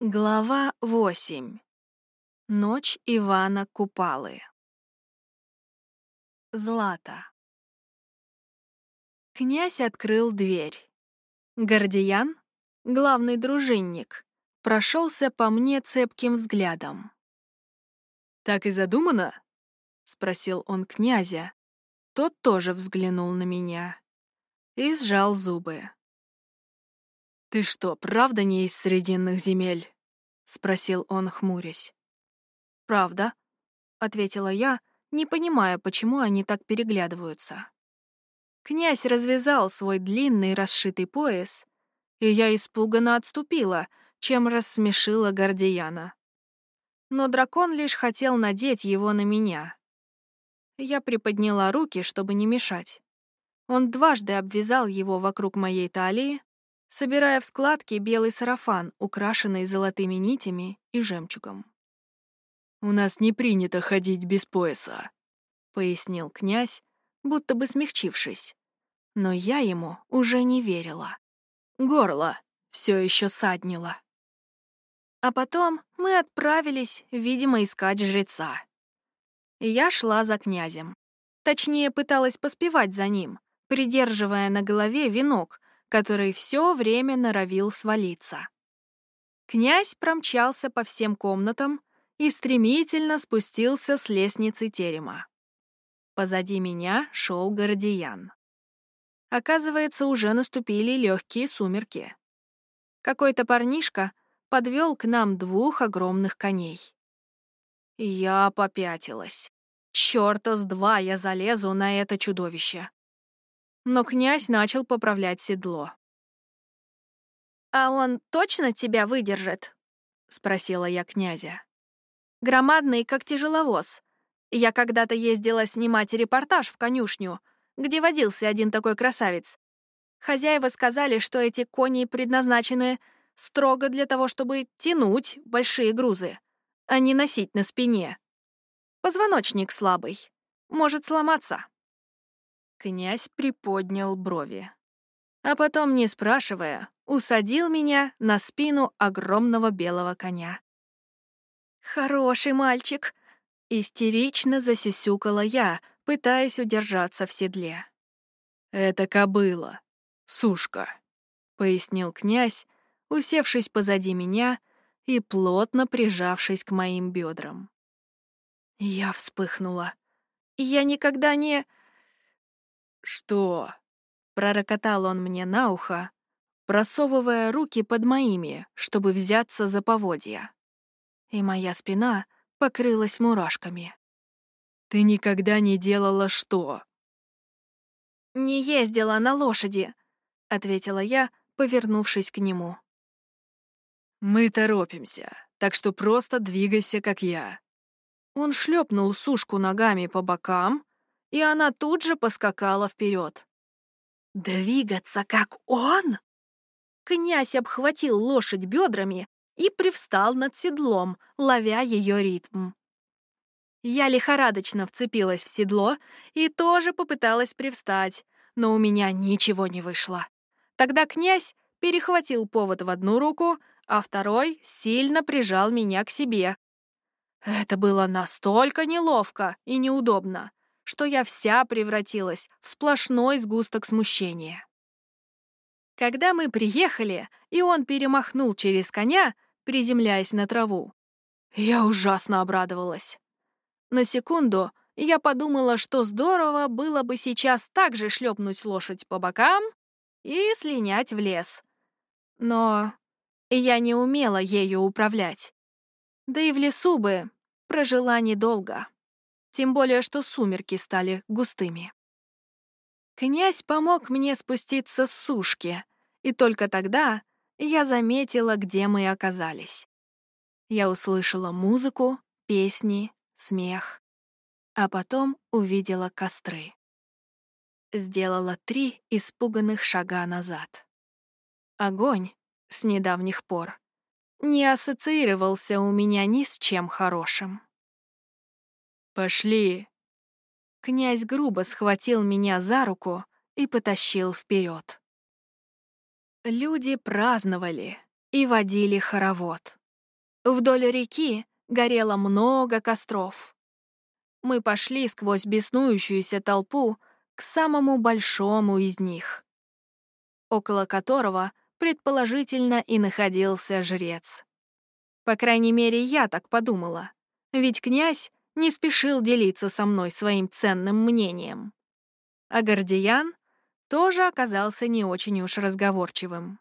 Глава 8. Ночь Ивана Купалы. Злата. Князь открыл дверь. Гордиян, главный дружинник, прошелся по мне цепким взглядом. «Так и задумано?» — спросил он князя. Тот тоже взглянул на меня и сжал зубы. «Ты что, правда не из Срединных земель?» — спросил он, хмурясь. «Правда», — ответила я, не понимая, почему они так переглядываются. Князь развязал свой длинный расшитый пояс, и я испуганно отступила, чем рассмешила Гордияна. Но дракон лишь хотел надеть его на меня. Я приподняла руки, чтобы не мешать. Он дважды обвязал его вокруг моей талии, собирая в складки белый сарафан, украшенный золотыми нитями и жемчугом. «У нас не принято ходить без пояса», — пояснил князь, будто бы смягчившись. Но я ему уже не верила. Горло все еще саднило. А потом мы отправились, видимо, искать жреца. Я шла за князем. Точнее, пыталась поспевать за ним, придерживая на голове венок, который все время норовил свалиться. Князь промчался по всем комнатам и стремительно спустился с лестницы терема. Позади меня шел Гордиян. Оказывается, уже наступили легкие сумерки. Какой-то парнишка подвел к нам двух огромных коней. Я попятилась. Чёрта с два я залезу на это чудовище но князь начал поправлять седло. «А он точно тебя выдержит?» — спросила я князя. «Громадный, как тяжеловоз. Я когда-то ездила снимать репортаж в конюшню, где водился один такой красавец. Хозяева сказали, что эти кони предназначены строго для того, чтобы тянуть большие грузы, а не носить на спине. Позвоночник слабый, может сломаться». Князь приподнял брови. А потом, не спрашивая, усадил меня на спину огромного белого коня. «Хороший мальчик!» — истерично засюсюкала я, пытаясь удержаться в седле. «Это кобыла, сушка», — пояснил князь, усевшись позади меня и плотно прижавшись к моим бедрам. Я вспыхнула. Я никогда не... «Что?» — пророкотал он мне на ухо, просовывая руки под моими, чтобы взяться за поводья. И моя спина покрылась мурашками. «Ты никогда не делала что?» «Не ездила на лошади», — ответила я, повернувшись к нему. «Мы торопимся, так что просто двигайся, как я». Он шлепнул сушку ногами по бокам, и она тут же поскакала вперед. «Двигаться, как он?» Князь обхватил лошадь бедрами и привстал над седлом, ловя ее ритм. Я лихорадочно вцепилась в седло и тоже попыталась привстать, но у меня ничего не вышло. Тогда князь перехватил повод в одну руку, а второй сильно прижал меня к себе. Это было настолько неловко и неудобно, что я вся превратилась в сплошной сгусток смущения. Когда мы приехали, и он перемахнул через коня, приземляясь на траву, я ужасно обрадовалась. На секунду я подумала, что здорово было бы сейчас также шлепнуть лошадь по бокам и слинять в лес. Но я не умела ею управлять. Да и в лесу бы прожила недолго тем более что сумерки стали густыми. Князь помог мне спуститься с сушки, и только тогда я заметила, где мы оказались. Я услышала музыку, песни, смех, а потом увидела костры. Сделала три испуганных шага назад. Огонь с недавних пор не ассоциировался у меня ни с чем хорошим. «Пошли!» Князь грубо схватил меня за руку и потащил вперед. Люди праздновали и водили хоровод. Вдоль реки горело много костров. Мы пошли сквозь беснующуюся толпу к самому большому из них, около которого, предположительно, и находился жрец. По крайней мере, я так подумала, ведь князь не спешил делиться со мной своим ценным мнением. А Гордиян тоже оказался не очень уж разговорчивым.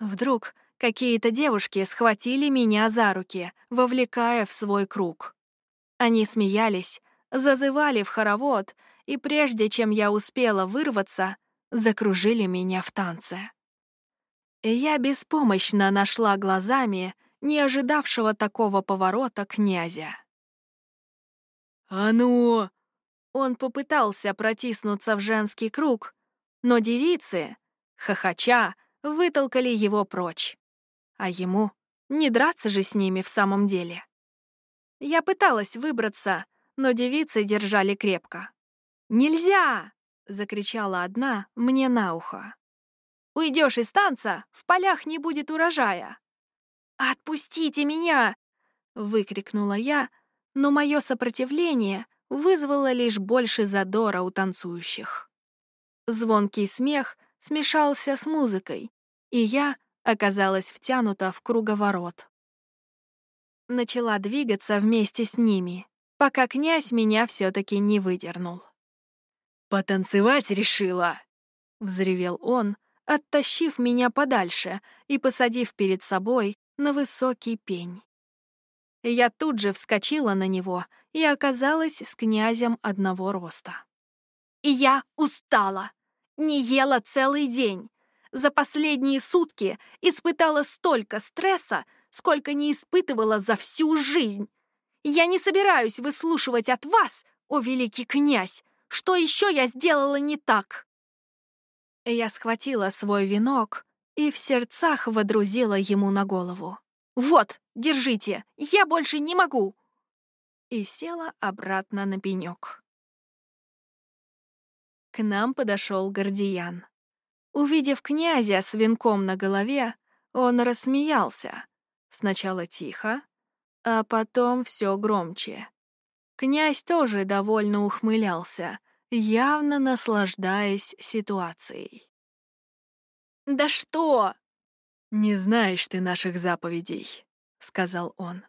Вдруг какие-то девушки схватили меня за руки, вовлекая в свой круг. Они смеялись, зазывали в хоровод, и прежде чем я успела вырваться, закружили меня в танце. Я беспомощно нашла глазами не ожидавшего такого поворота князя. «А ну!» Он попытался протиснуться в женский круг, но девицы, хохоча, вытолкали его прочь. А ему не драться же с ними в самом деле. Я пыталась выбраться, но девицы держали крепко. «Нельзя!» — закричала одна мне на ухо. «Уйдешь из танца, в полях не будет урожая!» «Отпустите меня!» — выкрикнула я, но мое сопротивление вызвало лишь больше задора у танцующих. Звонкий смех смешался с музыкой, и я оказалась втянута в круговорот. Начала двигаться вместе с ними, пока князь меня все таки не выдернул. «Потанцевать решила!» — взревел он, оттащив меня подальше и посадив перед собой на высокий пень. Я тут же вскочила на него и оказалась с князем одного роста. И я устала. Не ела целый день. За последние сутки испытала столько стресса, сколько не испытывала за всю жизнь. Я не собираюсь выслушивать от вас, о великий князь, что еще я сделала не так. Я схватила свой венок и в сердцах водрузила ему на голову. «Вот, держите, я больше не могу!» И села обратно на пенек. К нам подошел Гордиян. Увидев князя с венком на голове, он рассмеялся. Сначала тихо, а потом все громче. Князь тоже довольно ухмылялся, явно наслаждаясь ситуацией. «Да что?» «Не знаешь ты наших заповедей», — сказал он.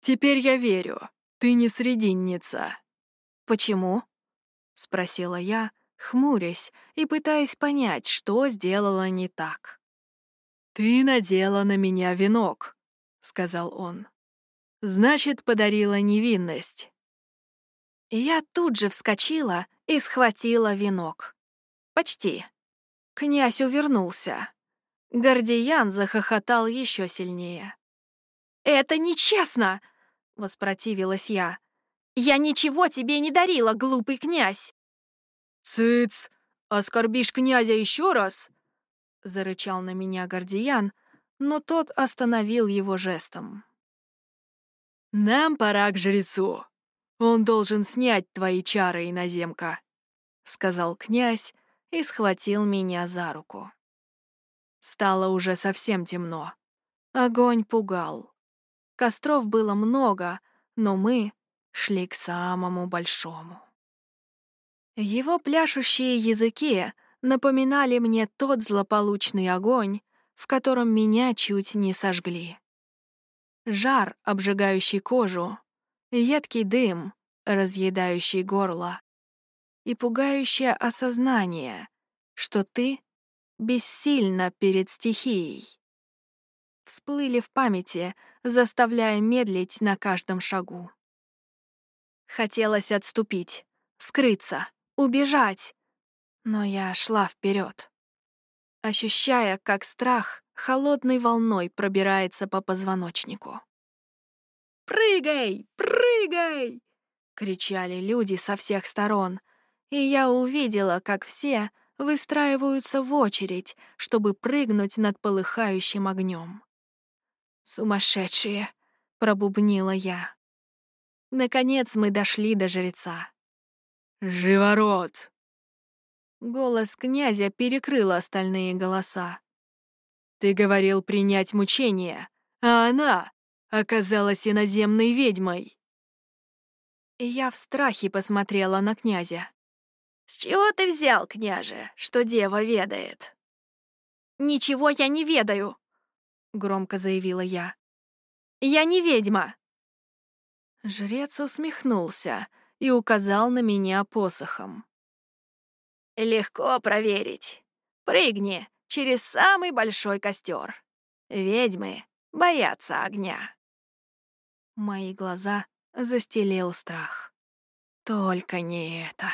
«Теперь я верю, ты не срединница». «Почему?» — спросила я, хмурясь и пытаясь понять, что сделала не так. «Ты надела на меня венок», — сказал он. «Значит, подарила невинность». Я тут же вскочила и схватила венок. Почти. Князь увернулся. Гордиян захохотал еще сильнее. «Это нечестно!» — воспротивилась я. «Я ничего тебе не дарила, глупый князь!» «Цыц! Оскорбишь князя еще раз!» — зарычал на меня Гордиян, но тот остановил его жестом. «Нам пора к жрецу. Он должен снять твои чары, иноземка», — сказал князь и схватил меня за руку. Стало уже совсем темно. Огонь пугал. Костров было много, но мы шли к самому большому. Его пляшущие языки напоминали мне тот злополучный огонь, в котором меня чуть не сожгли. Жар, обжигающий кожу, едкий дым, разъедающий горло, и пугающее осознание, что ты бессильна перед стихией. Всплыли в памяти, заставляя медлить на каждом шагу. Хотелось отступить, скрыться, убежать, но я шла вперед, ощущая, как страх холодной волной пробирается по позвоночнику. «Прыгай! Прыгай!» — кричали люди со всех сторон, и я увидела, как все выстраиваются в очередь, чтобы прыгнуть над полыхающим огнем. «Сумасшедшие!» — пробубнила я. Наконец мы дошли до жреца. «Живород!» Голос князя перекрыл остальные голоса. «Ты говорил принять мучение, а она оказалась иноземной ведьмой. Я в страхе посмотрела на князя. «С чего ты взял, княже, что дева ведает?» «Ничего я не ведаю», — громко заявила я. «Я не ведьма». Жрец усмехнулся и указал на меня посохом. «Легко проверить. Прыгни через самый большой костер. Ведьмы боятся огня». Мои глаза застелил страх. Только не это.